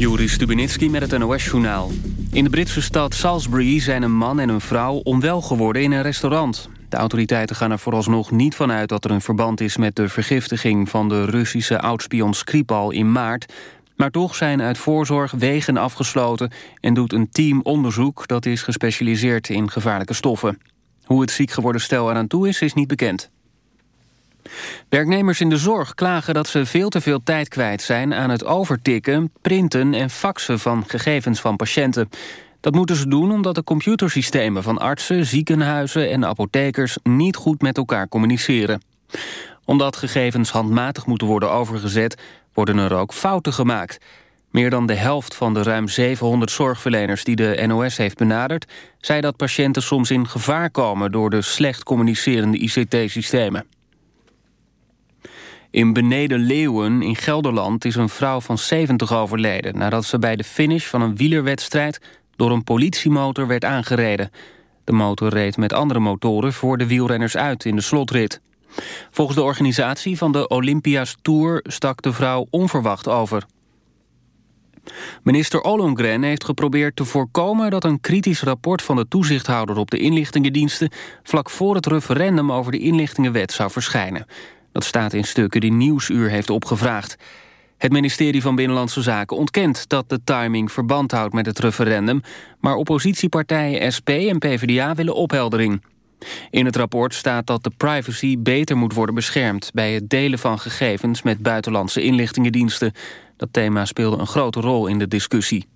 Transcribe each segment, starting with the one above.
Juri Stubenitski met het NOS-journaal. In de Britse stad Salisbury zijn een man en een vrouw onwel geworden in een restaurant. De autoriteiten gaan er vooralsnog niet van uit dat er een verband is... met de vergiftiging van de Russische oudspion Skripal in maart... maar toch zijn uit voorzorg wegen afgesloten... en doet een team onderzoek dat is gespecialiseerd in gevaarlijke stoffen. Hoe het ziek geworden stel eraan toe is, is niet bekend. Werknemers in de zorg klagen dat ze veel te veel tijd kwijt zijn... aan het overtikken, printen en faxen van gegevens van patiënten. Dat moeten ze doen omdat de computersystemen van artsen, ziekenhuizen en apothekers... niet goed met elkaar communiceren. Omdat gegevens handmatig moeten worden overgezet... worden er ook fouten gemaakt. Meer dan de helft van de ruim 700 zorgverleners die de NOS heeft benaderd... zei dat patiënten soms in gevaar komen door de slecht communicerende ICT-systemen. In Beneden Leeuwen in Gelderland is een vrouw van 70 overleden... nadat ze bij de finish van een wielerwedstrijd... door een politiemotor werd aangereden. De motor reed met andere motoren voor de wielrenners uit in de slotrit. Volgens de organisatie van de Olympia's Tour stak de vrouw onverwacht over. Minister Ollongren heeft geprobeerd te voorkomen dat een kritisch rapport van de toezichthouder op de inlichtingendiensten vlak voor het referendum over de inlichtingenwet zou verschijnen. Dat staat in stukken die Nieuwsuur heeft opgevraagd. Het ministerie van Binnenlandse Zaken ontkent dat de timing verband houdt met het referendum, maar oppositiepartijen SP en PvdA willen opheldering. In het rapport staat dat de privacy beter moet worden beschermd bij het delen van gegevens met buitenlandse inlichtingendiensten. Dat thema speelde een grote rol in de discussie.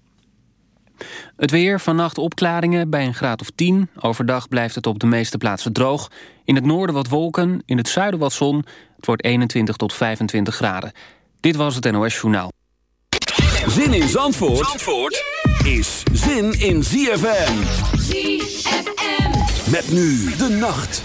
Het weer, vannacht opklaringen bij een graad of 10. Overdag blijft het op de meeste plaatsen droog. In het noorden wat wolken, in het zuiden wat zon. Het wordt 21 tot 25 graden. Dit was het NOS Journaal. Zin in Zandvoort, Zandvoort is zin in ZFM. ZFM. Met nu de nacht.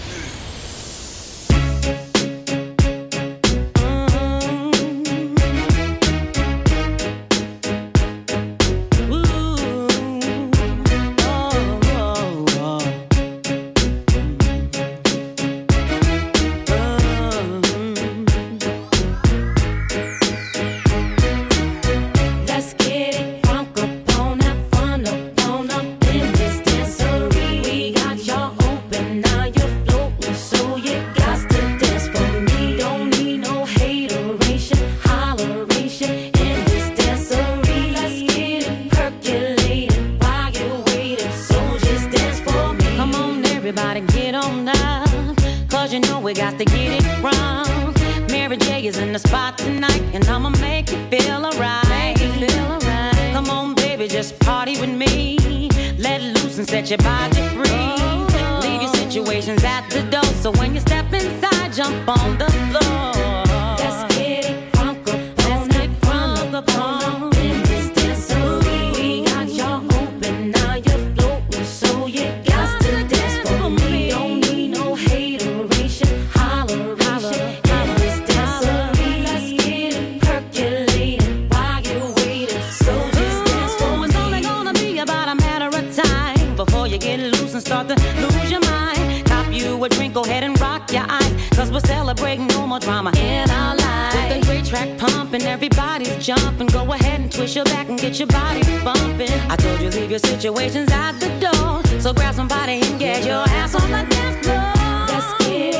Go ahead and twist your back and get your body bumping. I told you leave your situations out the door. So grab somebody and get your ass on the dance floor. Let's get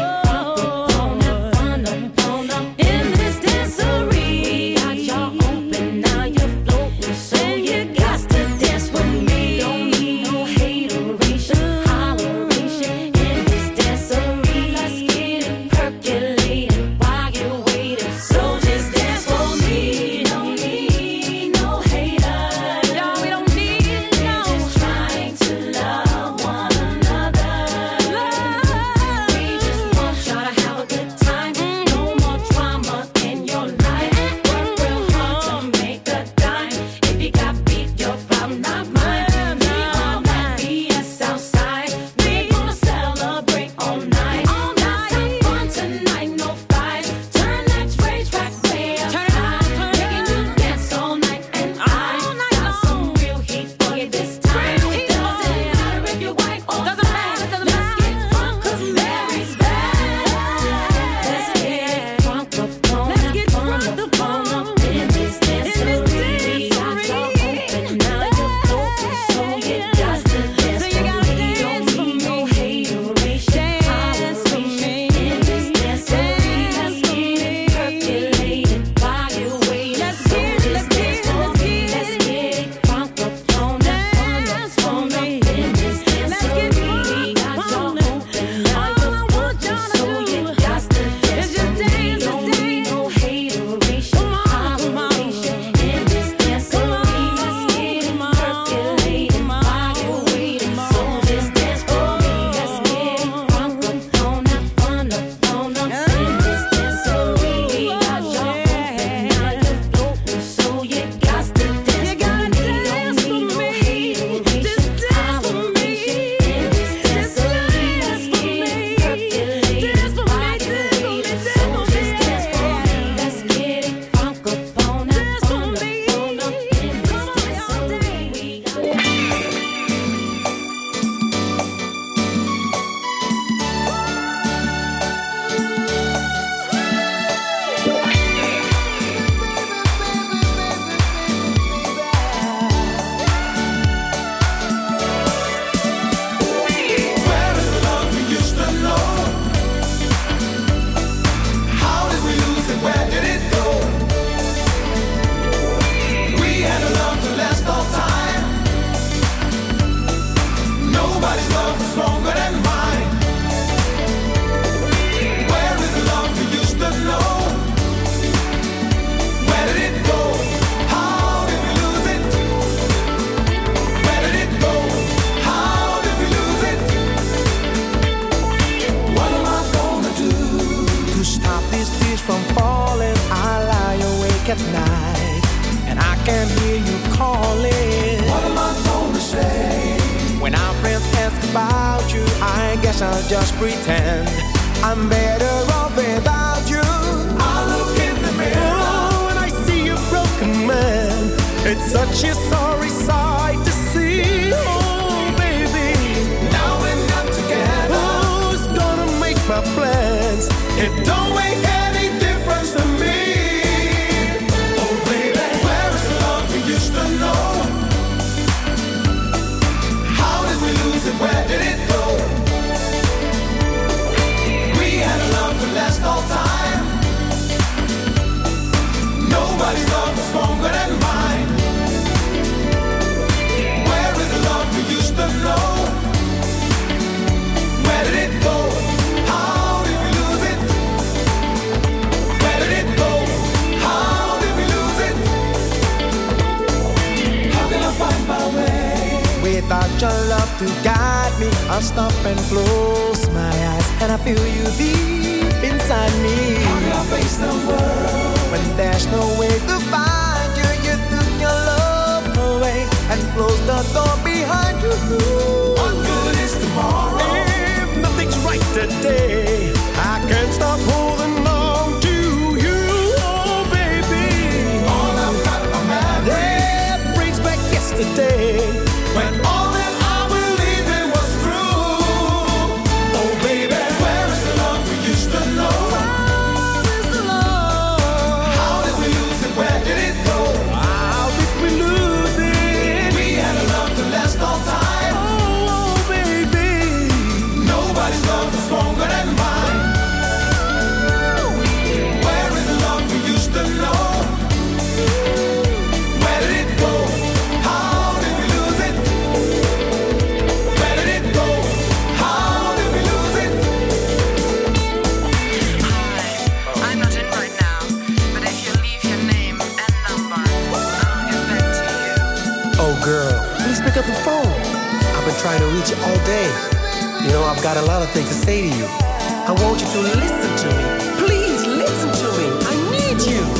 something to say to you. I want you to listen to me. Please listen to me. I need you.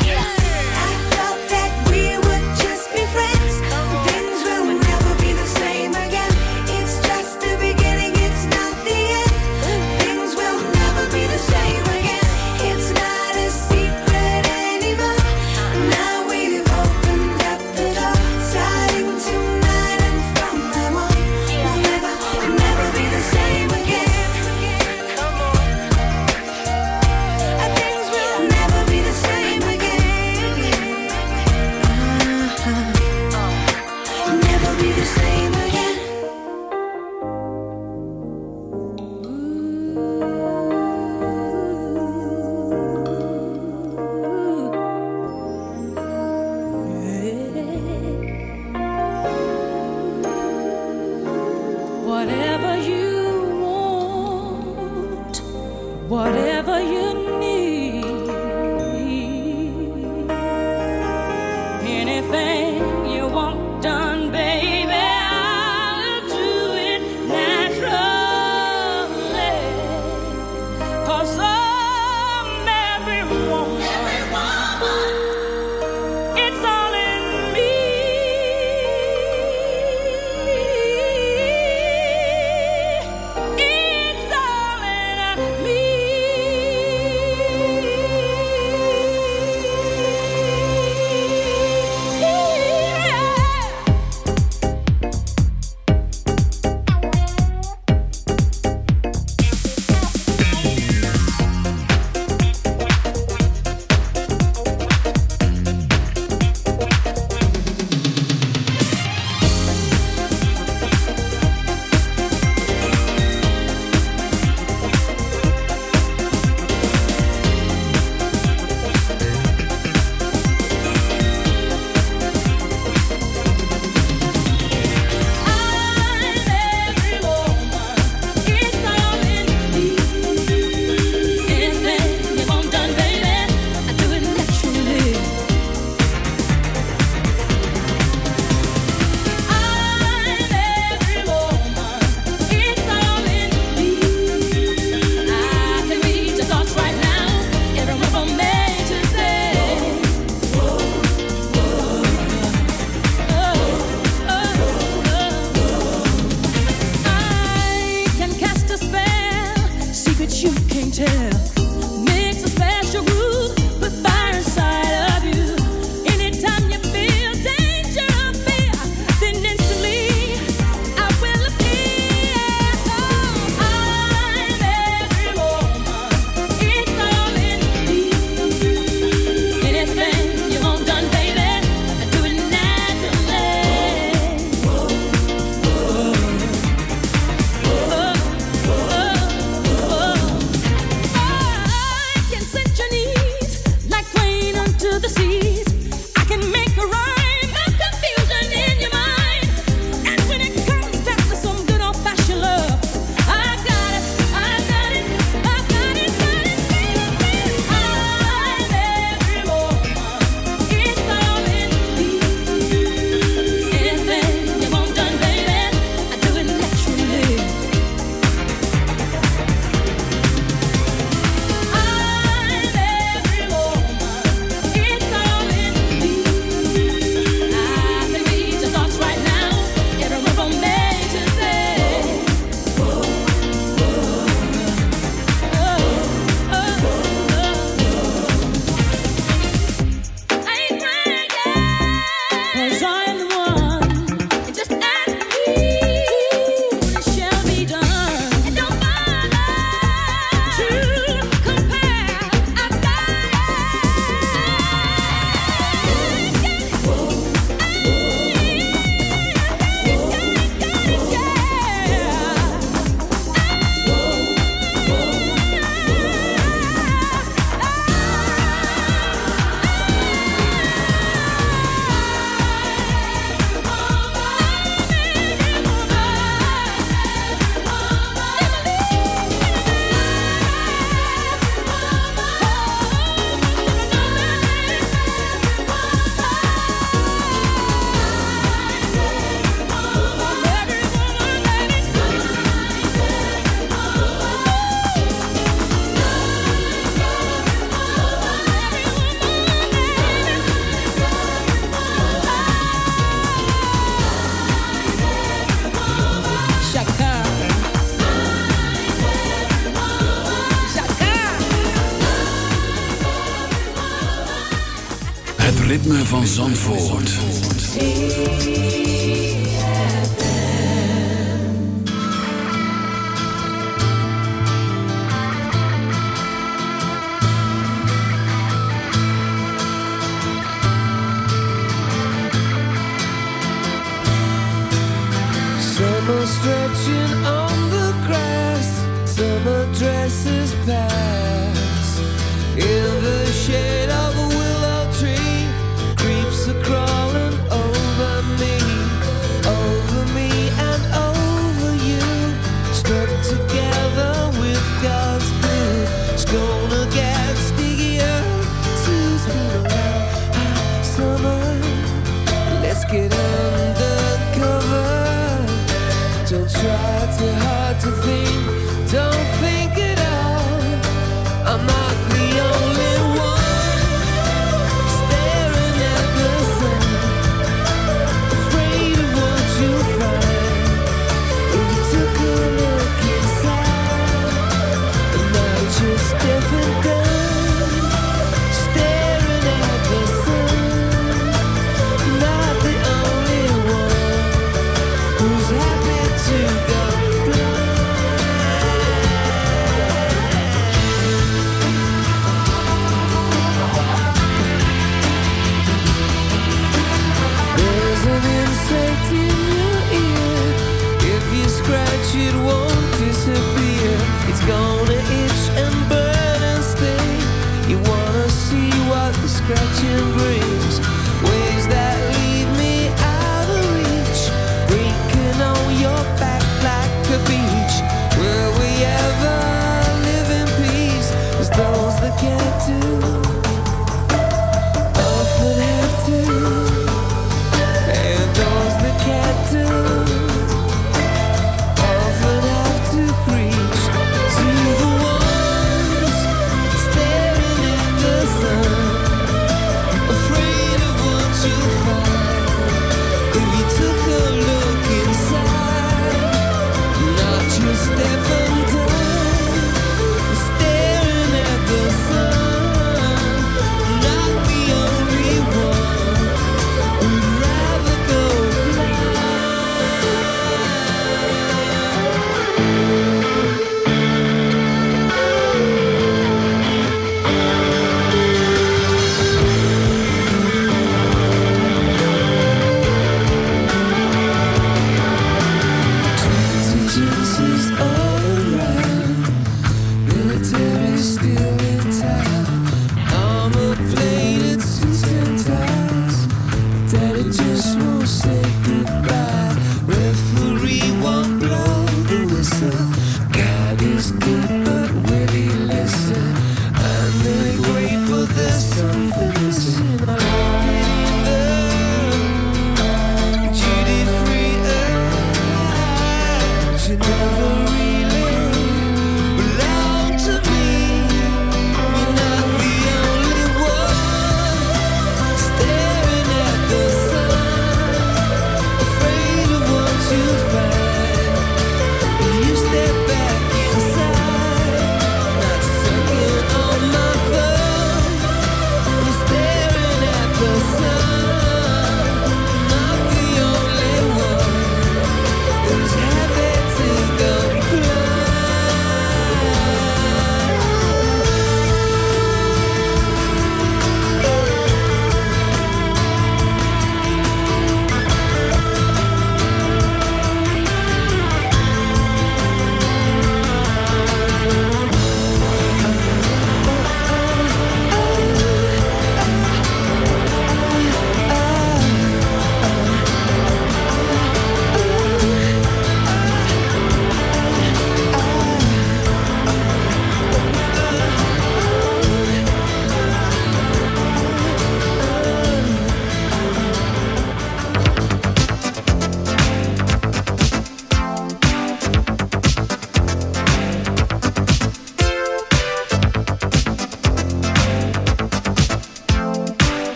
Van Zandvoort.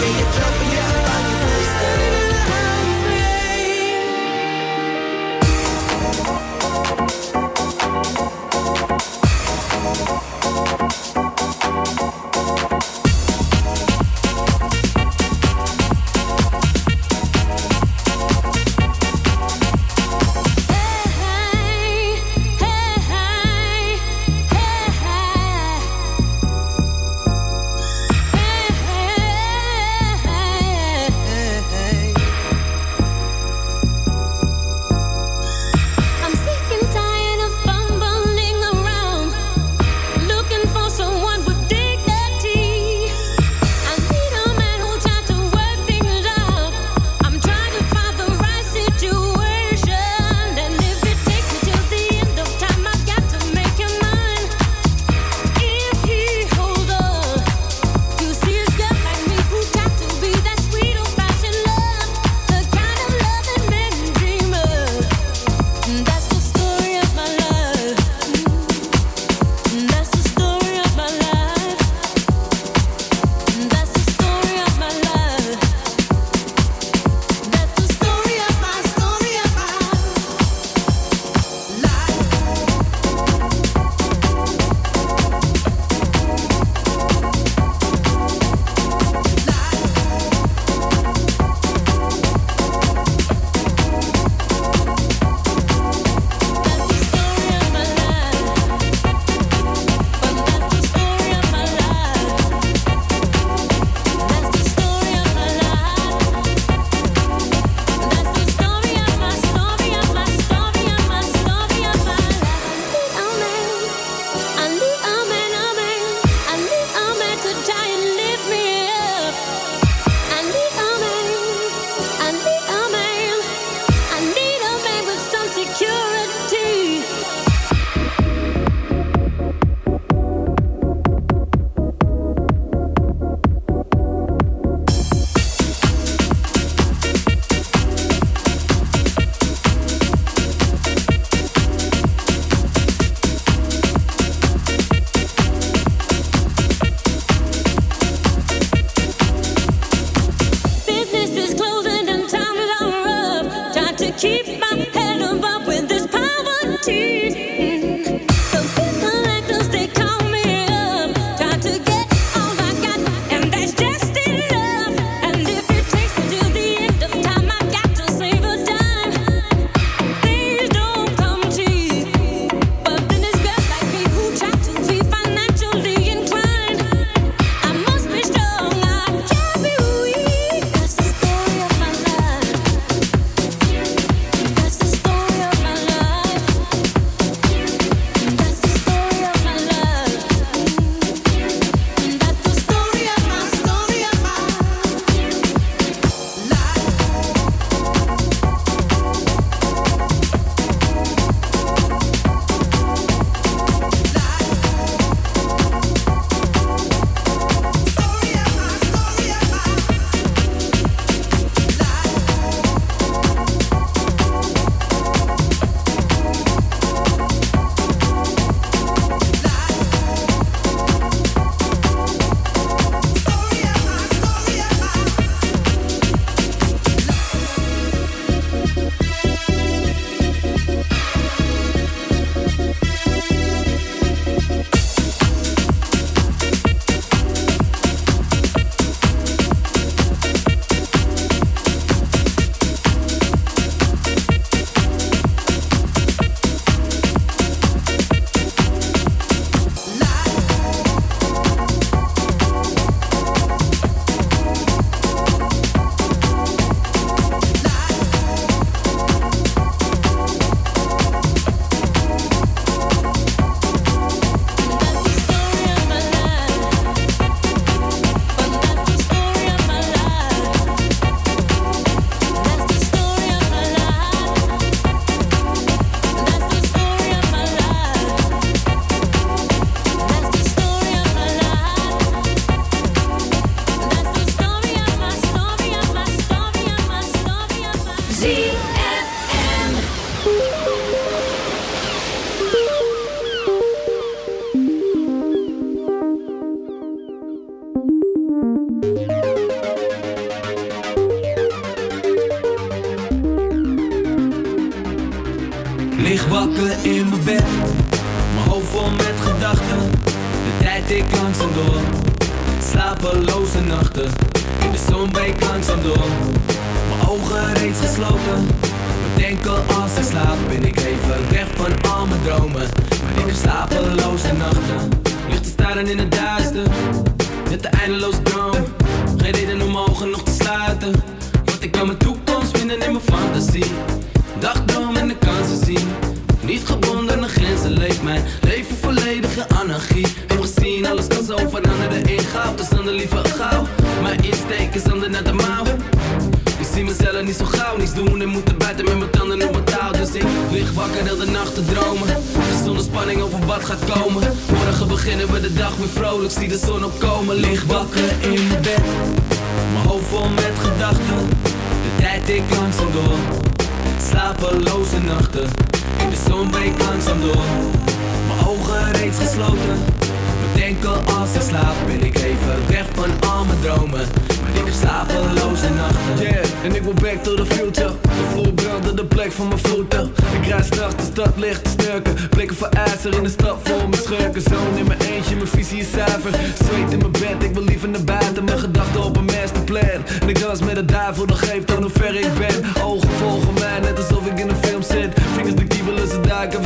me, it's up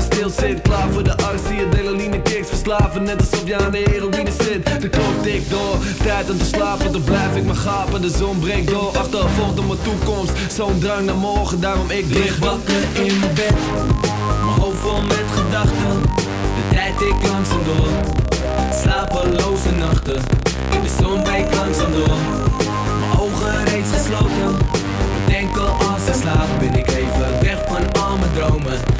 stil zit. Klaar voor de arts, zie adrenaline kicks Verslaven, net alsof je aan de heroïne zit. De klok tikt door, tijd om te slapen. Dan blijf ik maar gapen, de zon breekt door. Achtervolgd op mijn toekomst, zo'n drang naar morgen. Daarom ik lig wakker in mijn bed. Mijn hoofd vol met gedachten. De tijd ik langzaam door. Slapeloze nachten. In de zon breekt langzaam door. Mijn ogen reeds gesloten. Denk al als ik slaap ben ik even weg van al mijn dromen.